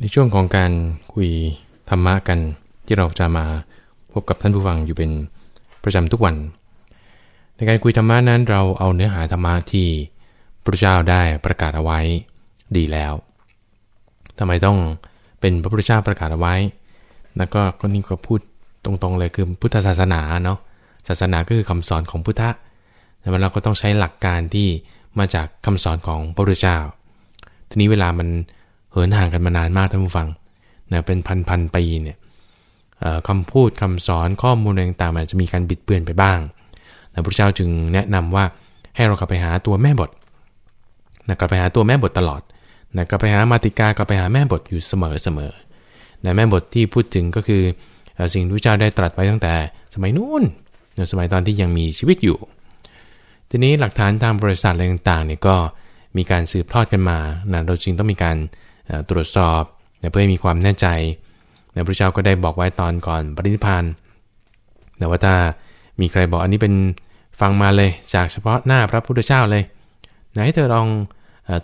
ในช่วงของการคุยธรรมะกันที่เราจะมาพบกับท่านผู้ฟังอยู่เป็นประจำทุกวัน ในการคุยธรรมะนั้นเราเอาเนื้อหาธรรมะที่พระเจ้าได้ประกาศเอาไว้ดีแล้วทำไมต้องเป็นพระพุทธเจ้าประกาศเอาไว้ แล้วก็ก็นี่ก็พูดตรงๆเลยคือพุทธศาสนาเนาะศาสนาก็คือคำสอนของพุทธะแต่เราก็ต้องใช้หลักการที่มาจากคำสอนของพระพุทธเจ้า ทีนี้เวลามัน เหินห่างกันมานานมากท่านผู้ฟังนะเป็นพันพันปีเนี่ยคำพูดคำสอนข้อมูลต่างๆมันจะมีการบิดเบือนไปบ้างพระพุทธเจ้าจึงแนะนำว่าให้เรากลับไปหาตัวแม่บทนะกลับไปหาตัวแม่บทตลอดนะกลับไปหามาติกากลับไปหาแม่บทอยู่เสมอเสมอนะแม่บทที่พูดถึงก็คือสิ่งที่พระเจ้าได้ตรัสไว้ตั้งแต่สมัยนู้นสมัยตอนที่ยังมีชีวิตอยู่ ทีนี้หลักฐานทางบริษัทอะไรต่างๆเนี่ยก็มีการสืบทอดกันมานะเราจึงต้องมีการ ตรวจสอบเพื่อให้มีความแน่ใจพระเจ้าก็ได้บอกไว้ตอนก่อนปรินิพานแต่ว่าถ้ามีใครบอกอันนี้เป็นฟังมาเลยจากเฉพาะหน้าพระพุทธเจ้าเลยไหนเธอลอง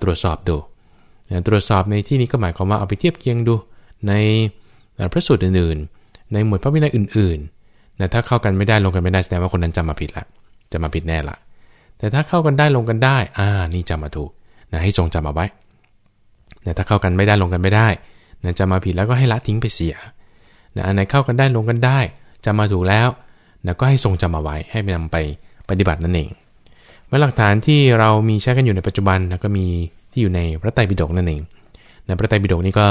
ตรวจสอบดู ตรวจสอบในที่นี้ก็หมายความว่าเอาไปเทียบเคียงดู ในพระสูตรอื่นๆ ในหมวดพระวินัยอื่นๆแต่ถ้าเข้ากันไม่ได้ลงกันไม่ได้แสดงว่าคนนั้นจำมาผิดละจะมาผิดแน่ละแต่ถ้าเข้ากันได้ลงกันได้ อ่า นี่จำมาถูกนะให้ทรงจำเอาไว้ นะถ้าเข้ากันไม่ได้ลงกันไม่ได้นะจะมาผิดแล้วก็ให้ละทิ้งไปเสียนะอันไหนเข้ากันได้ลงกันได้ จะมาถูกแล้วนะก็ให้ทรงจำเอาไว้ให้ไปนำไปปฏิบัตินั่นเองเมื่อหลักฐานที่เรามีใช้กันอยู่ในปัจจุบันนะก็มีที่อยู่ในพระไตรปิฎกนั่นเองในพระไตรปิฎกนี่ก็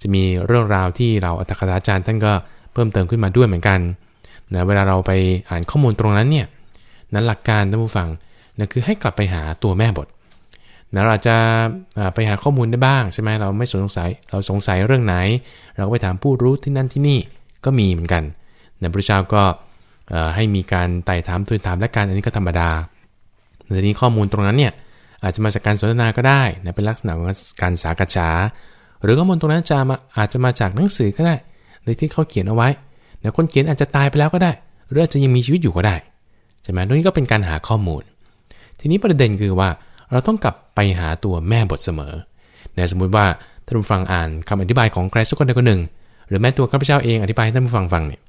จะมีเรื่องราวที่เราอัตถกถาจารย์ท่านก็เพิ่มเติมขึ้นมาด้วยเหมือนกันนะเวลาเราไปอ่านข้อมูลตรงนั้นเนี่ยนั้นหลักการท่านผู้ฟังนะคือให้กลับไปหาตัวแม่บท นะเราจะไปหาข้อมูลได้บ้างใช่ไหมเราไม่สงสัยเราสงสัยเรื่องไหน เราก็ไปถามผู้รู้ที่นั่นที่นี่ก็มีเหมือนกันนะพระเจ้าก็ให้มีการไต่ถามทูลถามและการอันนี้ก็ธรรมดาในนี้ข้อมูลตรงนั้นเนี่ยอาจจะมาจากการสนทนาก็ได้นะเป็นลักษณะของการสากษาหรือข้อมูลตรงนั้นจะมาอาจจะมาจากหนังสือก็ได้ในที่เขาเขียนเอาไว้นะคนเขียนอาจจะตายไปแล้วก็ได้ หรืออาจจะยังมีชีวิตอยู่ก็ได้ใช่ไหมตรงนี้ก็เป็นการหาข้อมูล ทีนี้ประเด็นคือว่า เราต้องกลับไปหาตัวแม่บทเสมอนะสมมุติว่าท่านผู้ฟังอ่านคำอธิบายของใครสักคนใดคนหนึ่ง หรือแม้ตัวข้าพเจ้าเองอธิบายให้ท่านผู้ฟังฟังเนี่ย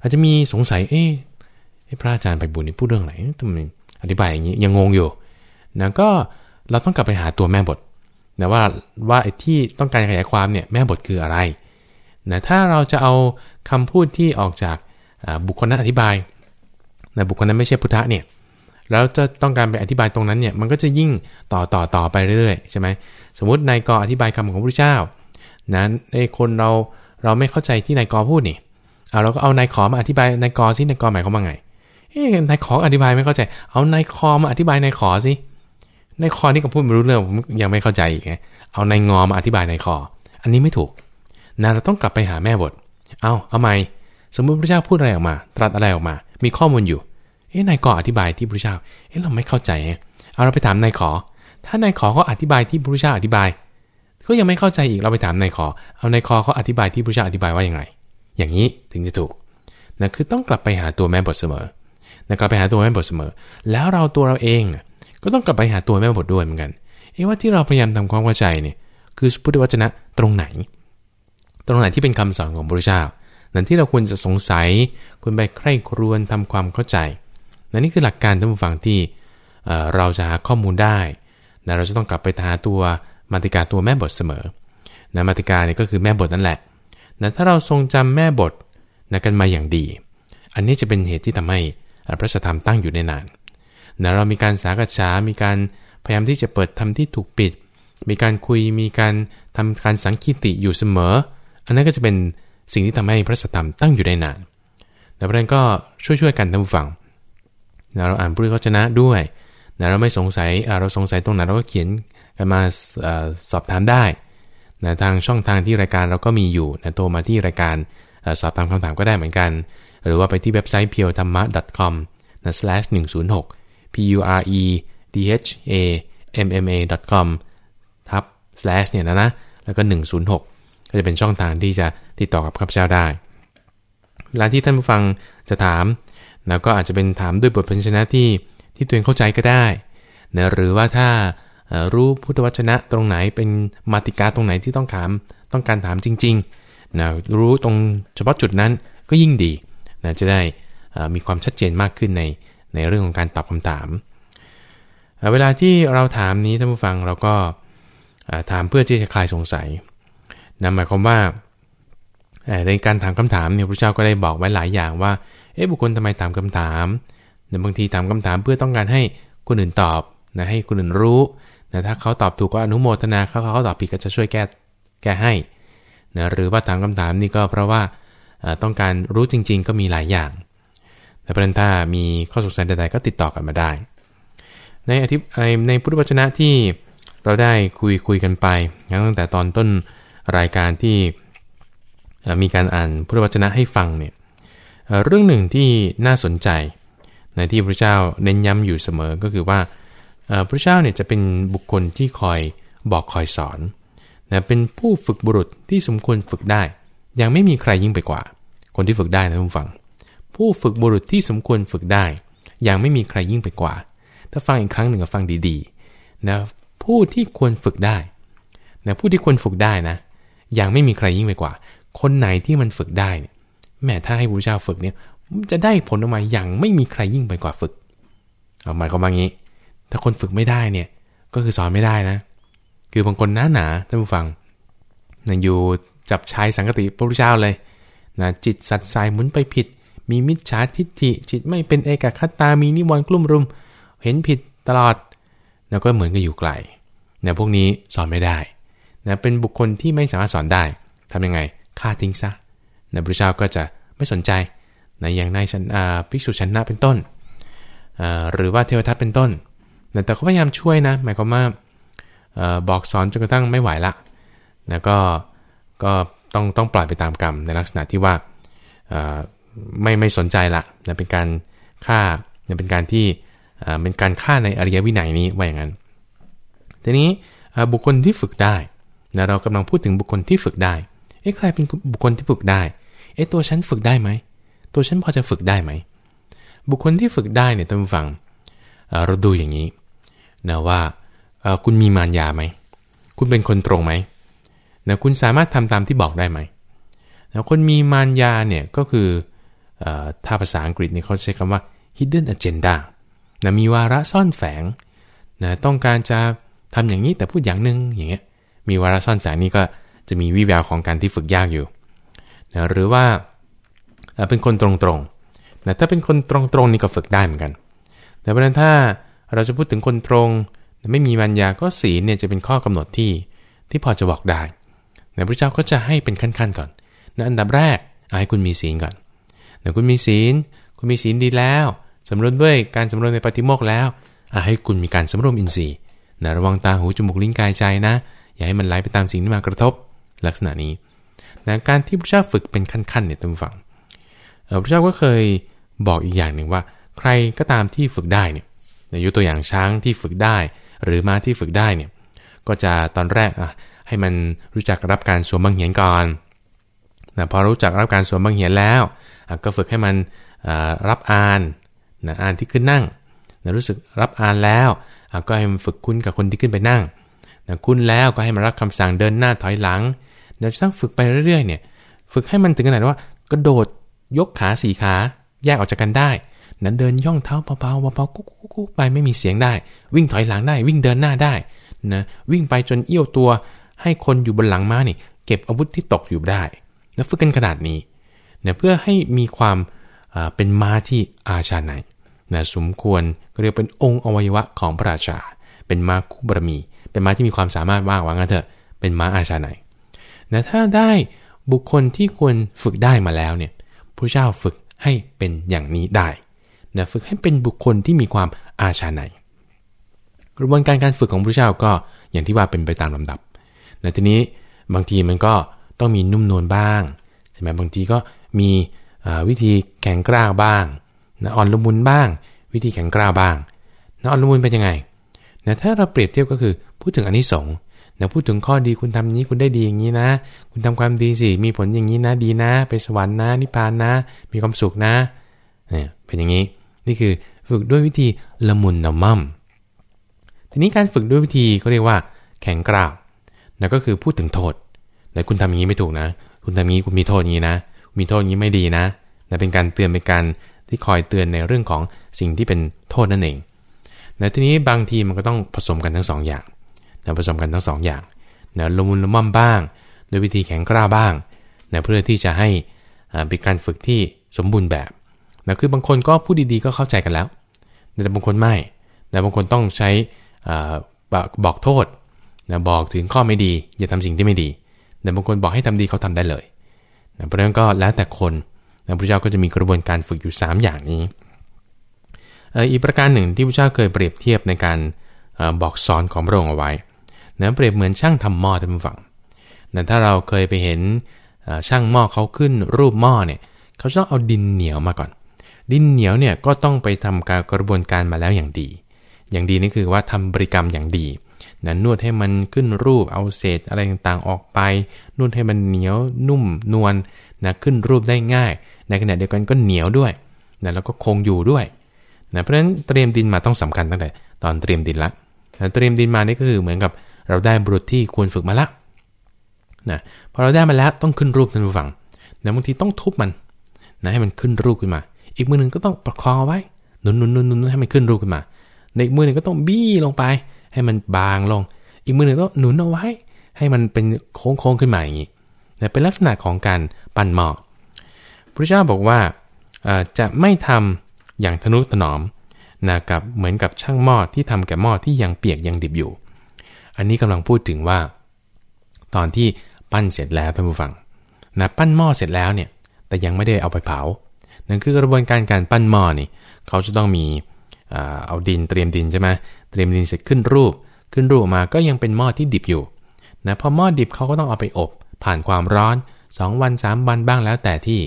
อาจจะมีสงสัยเอ๊ะพระอาจารย์ไปบุญนี่พูดเรื่องไหนทำไมอธิบายอย่างนี้ยังงงอยู่นะก็เราต้องกลับไปหาตัวแม่บทนะว่าว่าไอ้ที่ต้องการขยายความเนี่ยแม่บทคืออะไรนะถ้าเราจะเอาคำพูดที่ออกจากบุคคลนั้นอธิบายนะบุคคลนั้นไม่ใช่พุทธะเนี่ย แล้วจะต้องการไปอธิบายตรงนั้นเนี่ยมันก็จะยิ่งต่อต่อต่อไปเรื่อยๆใช่ไหมสมมตินายกออธิบายคำของพระเจ้านั้นในคนเราเราไม่เข้าใจที่นายกอพูดนี่เอาเราก็เอานายขอมาอธิบายนายกอสินายกอหมายความว่าไงเอ้นายขออธิบายไม่เข้าใจ เอานายคอมาอธิบายนายขอสินายคอนี่ก็พูดไม่รู้เรื่องผมยังไม่เข้าใจอีกไงเอานายงอมาอธิบายนายคอ อันนี้ไม่ถูกนะเราต้องกลับไปหาแม่บท เอาเอาไหมสมมุติพระเจ้าพูดอะไรออกมา ตรัสอะไรออกมา มีข้อมูลอยู่ เอ๊ะนายกออธิบายที่พระเจ้า เอ๊ะเราไม่เข้าใจเอาเราไปถามนายขอ ถ้านายขอเขาอธิบายที่พระเจ้าอธิบาย ก็ยังไม่เข้าใจอีกเราไปถามนายขอ เอานายขอเขาอธิบายที่พระเจ้าอธิบายว่าอย่างไร อย่างนี้ถึงจะถูกนะคือต้องกลับไปหาตัวแม่บทเสมอนะกลับไปหาตัวแม่บทเสมอ แล้วเราตัวเราเองก็ต้องกลับไปหาตัวแม่บทด้วยเหมือนกันเอ๊ะว่าที่เราพยายามทำความเข้าใจเนี่ยคือพุทธวจนะตรงไหน ตรงไหนที่เป็นคำสอนของพระเจ้านั่นที่เราควรจะสงสัยควรไปใคร่ครวญทำความเข้าใจ นนี่คือหลักการท่านผู้ฟังที่เราจะหาข้อมูลได้นะเราจะต้องกลับไปหาตัวมาติกาตัวแม่บทเสมอนะมาติกาเนี่ยก็คือแม่บทนั่นแหละนะถ้าเราทรงจำแม่บทนะกันมาอย่างดี อันนี้จะเป็นเหตุที่ทำให้พระสธรรมตั้งอยู่ในนานนะเรามีการสากษามีการพยายามที่จะเปิดทำที่ถูกปิด มีการคุย มีการทำการสังคีติอยู่เสมอ อันนั้นก็จะเป็นสิ่งที่ทำให้พระสธรรมตั้งอยู่ได้นานแต่ประเด็นก็ช่วยๆกันท่านผู้ฟัง นะเราอ่านพุทธวจนะด้วยนะเราไม่สงสัยเราสงสัยตรงไหนเราก็เขียนกันมาสอบถามได้นะทางช่องทางที่รายการเราก็มีอยู่นะโทรมาที่รายการสอบถามคำถามก็ได้เหมือนกัน หรือว่าไปที่เว็บไซต์ p u r e t h a m m a com นะ slash 106 p u r e d h a m m a com ทับ slash เนี่ยนะนะ แล้วก็ 106 ก็จะเป็นช่องทางที่จะติดต่อกับข้าพเจ้าได้เวลาที่ท่านผู้ฟังจะถาม แล้วก็อาจจะเป็นถามด้วยบทพันชนะที่ที่ตัวเองเข้าใจก็ได้นะหรือว่าถ้ารู้พุทธวจนะตรงไหนเป็นมาติกาตรงไหนที่ต้องถามต้องการถามจริงๆนะรู้ตรงเฉพาะจุดนั้นก็ยิ่งดีนะจะได้มีความชัดเจนมากขึ้นในในเรื่องของการตอบคำถาม เวลาที่เราถามนี้ท่านผู้ฟังเราก็ถามเพื่อที่จะคลายสงสัยนะหมายความว่า ในการถามคำถามเนี่ยพระเจ้าก็ได้บอกไว้หลายอย่างว่า เอ๊ะบุคคลทำไมถามคำถามเนี่ยบางทีถามคำถามเพื่อต้องการให้คนอื่นตอบนะให้คนอื่นรู้นะถ้าเขาตอบถูกก็อนุโมทนาเขาเขาตอบผิดก็จะช่วยแก้แก้ให้นะหรือว่าถามคำถามนี่ก็เพราะว่าต้องการรู้จริง ๆ ก็มีหลายอย่างแต่ประเด็นถ้ามีข้อสงสัยใดๆก็ติดต่อกันมาได้ ในอธิในพุทธวจนะที่เราได้คุยคุยกันไปตั้งแต่ตอนต้นรายการที่ มีการอ่านพุทธวจนะให้ฟังเนี่ยเรื่องหนึ่งที่น่าสนใจในที่พระเจ้าเน้นย้ำอยู่เสมอก็คือว่าพระเจ้าเนี่ยจะเป็นบุคคลที่คอยบอกคอยสอนนะเป็นผู้ฝึกบุรุษที่สมควรฝึกได้ ยังไม่มีใครยิ่งไปกว่า คนที่ฝึกได้นะทุกฝัง ผู้ฝึกบุรุษที่สมควรฝึกได้ ยังไม่มีใครยิ่งไปกว่า ถ้าฟังอีกครั้งหนึ่งก็ฟังดีๆนะผู้ที่ควรฝึกได้นะผู้ที่ควรฝึกได้นะยังไม่มีใครยิ่งไปกว่า คนไหนที่มันฝึกได้เนี่ยแม้ถ้าให้พระเจ้าฝึกเนี่ยจะได้ผลออกมาอย่างไม่มีใครยิ่งไปกว่าฝึก เอาหมายความว่างี้ ถ้าคนฝึกไม่ได้เนี่ยก็คือสอนไม่ได้นะ คือบางคนหนาหนาท่านผู้ฟังนะอยู่จับชายสังกติพระพุทธเจ้าเลยนะจิตสัตย์สายหมุนไปผิด มีมิจฉาทิฏฐิ จิตไม่เป็นเอกคตามีนิวรณ์กลุ่มรุม เห็นผิดตลอด แล้วก็เหมือนกับอยู่ไกลนะพวกนี้สอนไม่ได้นะเป็นบุคคลที่ไม่สามารถสอนได้ทำยังไง ฆ่าทิ้งซะนะพระเจ้าก็จะไม่สนใจนะอย่างในชันภิกษุชนะเป็นต้น หรือว่าเทวทัตเป็นต้นแต่เขาพยายามช่วยนะ หมายความว่าบอกสอนจนกระทั่งไม่ไหวละนะก็ก็ต้องต้องปล่อยไปตามกรรมในลักษณะที่ว่าไม่ไม่สนใจละนะเป็นการฆ่านะเป็นการที่เป็นการฆ่าในอริยวินัยนี้ว่าอย่างนั้น ทีนี้บุคคลที่ฝึกได้นะเรากำลังพูดถึงบุคคลที่ฝึกได้ เอ๊ะใครเป็นบุคคลที่ฝึกได้ เอ๊ะตัวฉันฝึกได้ไหม ตัวฉันพอจะฝึกได้ไหม บุคคลที่ฝึกได้เนี่ยท่านผู้ฟังเราดูอย่างนี้นะว่าคุณมีมารยาไหม คุณเป็นคนตรงไหมนะคุณสามารถทำตามที่บอกได้ไหมนะคนมีมารยาเนี่ยก็คือถ้าภาษาอังกฤษเนี่ยเขาใช้คำว่า hidden agenda นะมีวาระซ่อนแฝงนะต้องการจะทำอย่างนี้แต่พูดอย่างหนึ่งอย่างเงี้ยมีวาระซ่อนแฝงนี่ก็ จะมีวิแววของการที่ฝึกยากอยู่นะหรือว่าเป็นคนตรงๆนะถ้าเป็นคนตรงๆนี่ก็ฝึกได้เหมือนกัน แต่ประเด็นถ้าเราจะพูดถึงคนตรง ไม่มีมัญญาก็ศีลเนี่ยจะเป็นข้อกำหนดที่ที่พอจะบอกได้แต่พระเจ้าก็จะให้เป็นขั้นๆก่อนนะอันดับแรกให้คุณมีศีลก่อนแต่คุณมีศีล คุณมีศีลดีแล้วสำรวมด้วยการสำรวมในปฏิโมกแล้วให้คุณมีการสำรวมอินทรีย์นะระวังตาหูจมูกลิ้นกายใจนะ อย่าให้มันไหลไปตามสิ่งที่มากระทบ ลักษณะนี้นะการที่พระเจ้าฝึกเป็นขั้นๆเนี่ยต้องฟังพระเจ้าก็เคยบอกอีกอย่างหนึ่งว่า ใครก็ตามที่ฝึกได้เนี่ยยกตัวอย่างช้างที่ฝึกได้ หรือม้าที่ฝึกได้เนี่ยก็จะตอนแรกอะให้มันรู้จักรับการสวมบังเหียนก่อนนะพอรู้จักรับการสวมบังเหียนแล้ว ก็ฝึกให้มันรับอ่านนะอ่านที่ขึ้นนั่งนะรู้สึกรับอ่านแล้ว ก็ให้มันฝึกคุ้นกับคนที่ขึ้นไปนั่งนะคุ้นแล้วก็ให้มันรับคำสั่งเดินหน้าถอยหลัง เดี๋ยวต้องฝึกไปเรื่อยๆ เนี่ย ฝึกให้มันถึงขนาดว่ากระโดดยกขาสี่ขาแยกออกจากกันได้นั้นเดินย่องเท้าเบาๆเบาๆกุ๊กกุ๊กไปไม่มีเสียงได้ วิ่งถอยหลังได้ วิ่งเดินหน้าได้นะวิ่งไปจนเอี้ยวตัว ให้คนอยู่บนหลังม้านี่ เก็บอาวุธที่ตกอยู่ได้นะฝึกกันขนาดนี้นะเพื่อให้มีความเป็นม้าที่อาชาในนะสมควรก็เรียกเป็นองค์อวัยวะของพระราชา เป็นม้าคู่บารมี เป็นม้าที่มีความสามารถว่างว่างั้นเถอะ เป็นม้าอาชาใน นะถ้าได้บุคคลที่ควรฝึกได้มาแล้วเนี่ยพระเจ้าฝึกให้เป็นอย่างนี้ได้นะฝึกให้เป็นบุคคลที่มีความอาชาในกระบวนการการฝึกของพระเจ้าก็อย่างที่ว่าเป็นไปตามลำดับนะทีนี้บางทีมันก็ต้องมีนุ่มนวลบ้างใช่ไหมบางทีก็มีวิธีแข็งกร้าวบ้างนะอ่อนละมุนบ้าง วิธีแข็งกร้าวบ้างนะอ่อนละมุนเป็นยังไงนะถ้าเราเปรียบเทียบก็คือพูดถึงอันนี้สง นะพูดถึงข้อดีคุณทำนี้คุณได้ดีอย่างนี้นะ คุณทำความดีสิมีผลอย่างนี้นะดีนะ ไปสวรรค์นะนิพพานนะ มีความสุขนะเนี่ยเป็นอย่างนี้ นี่คือฝึกด้วยวิธีละมุนละม่มทีนี้การฝึกด้วยวิธีเขาเรียกว่า แข็งกร้าวนะก็คือพูดถึงโทษแต่คุณทำอย่างนี้ไม่ถูกนะ คุณทำอย่างนี้คุณมีโทษอย่างนี้นะ มีโทษอย่างนี้ไม่ดีนะนะเป็นการเตือนเป็นการที่คอยเตือนในเรื่องของสิ่งที่เป็นโทษนั่นเองนะทีนี้บางทีมันก็ต้องผสมกันทั้งสองอย่าง นะผสมกันทั้งสองอย่างนะละมุนละม่อมบ้างโดยวิธีแข็งกล้าบ้างนะเพื่อที่จะให้เป็นการฝึกที่สมบูรณ์แบบนะคือบางคนก็พูดดีๆก็เข้าใจกันแล้ว แต่บางคนไม่แต่บางคนต้องใช้บอกโทษนะบอกถึงข้อไม่ดี อย่าทำสิ่งที่ไม่ดี แต่บางคนบอกให้ทำดีเขาทำได้เลยนะเพราะฉะนั้นก็แล้วแต่คนนะพระเจ้าก็จะมีกระบวนการฝึกอยู่ 3 อย่างนี้ อีกประการหนึ่งที่พระเจ้าเคยเปรียบเทียบในการบอกสอนของพระองค์เอาไว้ นะเปรียบเหมือนช่างทำหม้อท่านผู้ฟังนะถ้าเราเคยไปเห็นช่างหม้อเขาขึ้นรูปหม้อเนี่ยเขาต้องเอาดินเหนียวมาก่อน ดินเหนียวเนี่ยก็ต้องไปทำการกระบวนการมาแล้วอย่างดี อย่างดีนี่คือว่าทำบริกรรมอย่างดีนะนวดให้มันขึ้นรูปเอาเศษอะไรต่างๆออกไป นวดให้มันเหนียวนุ่มนวลนะขึ้นรูปได้ง่าย ในขณะเดียวกันก็เหนียวด้วยนะแล้วก็คงอยู่ด้วยนะเพราะฉะนั้นเตรียมดินมาต้องสำคัญตั้งแต่ตอนเตรียมดินละนะเตรียมดินมานี่ก็คือเหมือนกับ เราได้บุรุษที่ควรฝึกมาละนะพอเราได้มาแล้วต้องขึ้นรูปท่านผู้ฟังนะบางทีต้องทุบมันนะให้มันขึ้นรูปขึ้นมา อีกมือหนึ่งก็ต้องประคองเอาไว้หนุนหนุนหนุนหนุนให้มันขึ้นรูปขึ้นมาในอีกมือหนึ่งก็ต้องบี้ลงไป ให้มันบางลง อีกมือหนึ่งก็หนุนเอาไว้ ให้มันเป็นโค้งๆขึ้นมาอย่างนี้นะเป็นลักษณะของการปั้นหม้อพระเจ้าบอกว่าจะไม่ทำอย่างทนุถนอมนะกับเหมือนกับช่างหม้อที่ทำแก่หม้อที่ยังเปียกยังดิบอยู่ อันนี้กำลังพูดถึงว่า ตอนที่ปั้นเสร็จแล้วท่านผู้ฟังนะปั้นหม้อเสร็จแล้วเนี่ย แต่ยังไม่ได้เอาไปเผา นั่นคือกระบวนการการปั้นหม้อนี่ เขาจะต้องมีเอาดินเตรียมดินใช่ไหมเตรียมดินเสร็จขึ้นรูป ขึ้นรูปมาก็ยังเป็นหม้อที่ดิบอยู่นะพอหม้อดิบเขาก็ต้องเอาไปอบ ผ่านความร้อน 2 วัน 3 วันบ้างแล้วแต่ที่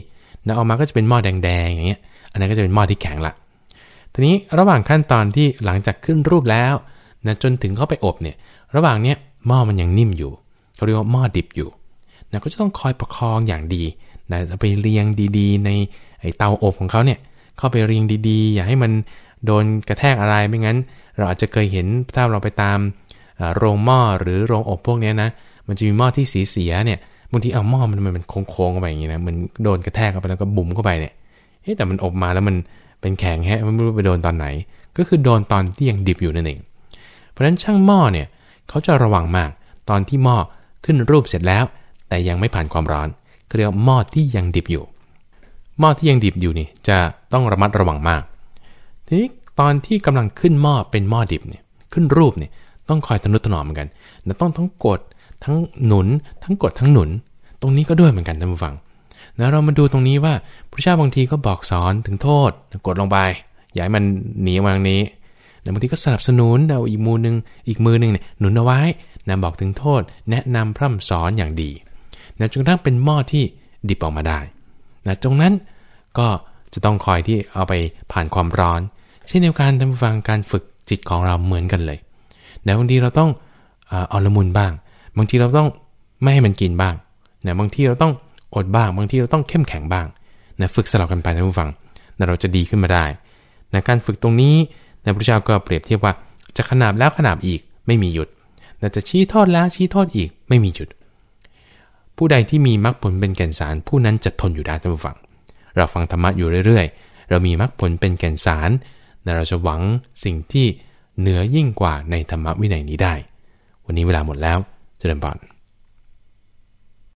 นะออกมาก็จะเป็นหม้อแดงๆอย่างเงี้ย อันนั้นก็จะเป็นหม้อที่แข็งละทีนี้ระหว่างขั้นตอนที่หลังจากขึ้นรูปแล้วนะจนถึงเข้าไปอบเนี่ย ระหว่างเนี้ยหม้อมันยังนิ่มอยู่เขาเรียกว่าหม้อดิบอยู่นะก็จะต้องคอยประคองอย่างดีนะไปเรียงดีๆ ในไอเตาอบของเขาเนี่ยเข้าไปเรียงดีๆ อย่าให้มันโดนกระแทกอะไรไม่งั้น เราอาจจะเคยเห็นถ้าเราไปตามโรงหม้อหรือโรงอบพวกนี้นะมันจะมีหม้อที่สีเสียเนี่ยบางทีเอาหม้อมันมันโค้งๆเข้าไปอย่างนี้นะมันโดนกระแทกเข้าไปแล้วก็บุ๋มเข้าไปเนี่ยเฮ้แต่มันอบมาแล้วมันเป็นแข็งแฮะไม่รู้ไปโดนตอนไหน ก็คือโดนตอนที่ยังดิบอยู่นั่นเองเพราะฉะนั้นช่างหม้อเนี่ย เขาจะระวังมาก ตอนที่หม้อขึ้นรูปเสร็จแล้ว แต่ยังไม่ผ่านความร้อนเรียกหม้อที่ยังดิบอยู่ หม้อที่ยังดิบอยู่นี่จะต้องระมัดระวังมาก ทีนี้ตอนที่กำลังขึ้นหม้อเป็นหม้อดิบเนี่ยขึ้นรูปเนี่ยต้องคอยทนุถนอมเหมือนกันแต่ต้องทั้งกดทั้งหนุน ทั้งกดทั้งหนุน ตรงนี้ก็ด้วยเหมือนกันท่านผู้ฟังนะเรามาดูตรงนี้ว่าพระเจ้าบางทีก็บอกสอนถึงโทษกดลงไปอย่าให้มันหนีมาทางนี้ แต่บางทีก็สนับสนุนเอาอีกมือหนึ่งอีกมือหนึ่งเนี่ยหนุนเอาไว้นะบอกถึงโทษ แนะนำพร่ำสอนอย่างดีนะจนกระทั่งเป็นหม้อที่ดิบออกมาได้นะตรงนั้นก็จะต้องคอยที่เอาไปผ่านความร้อน เช่นเดียวกันท่านผู้ฟังการฝึกจิตของเราเหมือนกันเลยแต่บางทีเราต้องเอาละมุนบ้าง บางทีเราต้องไม่ให้มันกินบ้างนะบางทีเราต้องอดบ้าง บางทีเราต้องเข้มแข็งบ้างนะฝึกสลับกันไปท่านผู้ฟังนะเราจะดีขึ้นมาได้นะการฝึกตรงนี้ นะพระเจ้าก็เปรียบเทียบว่าจะขนาบแล้วขนาบอีกไม่มีหยุดแต่จะชี้ทอดแล้วชี้ทอดอีกไม่มีหยุด ผู้ใดที่มีมรรคผลเป็นแก่นสาร ผู้นั้นจะทนอยู่ได้ท่านผู้ฟัง เราฟังธรรมะอยู่เรื่อยๆ เรามีมรรคผลเป็นแก่นสารแต่เราจะหวังสิ่งที่เหนือยิ่งกว่าในธรรมะวินัยนี้ได้ วันนี้เวลาหมดแล้วเจริญพร